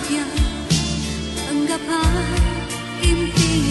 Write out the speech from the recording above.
bahagia Anggap hal impian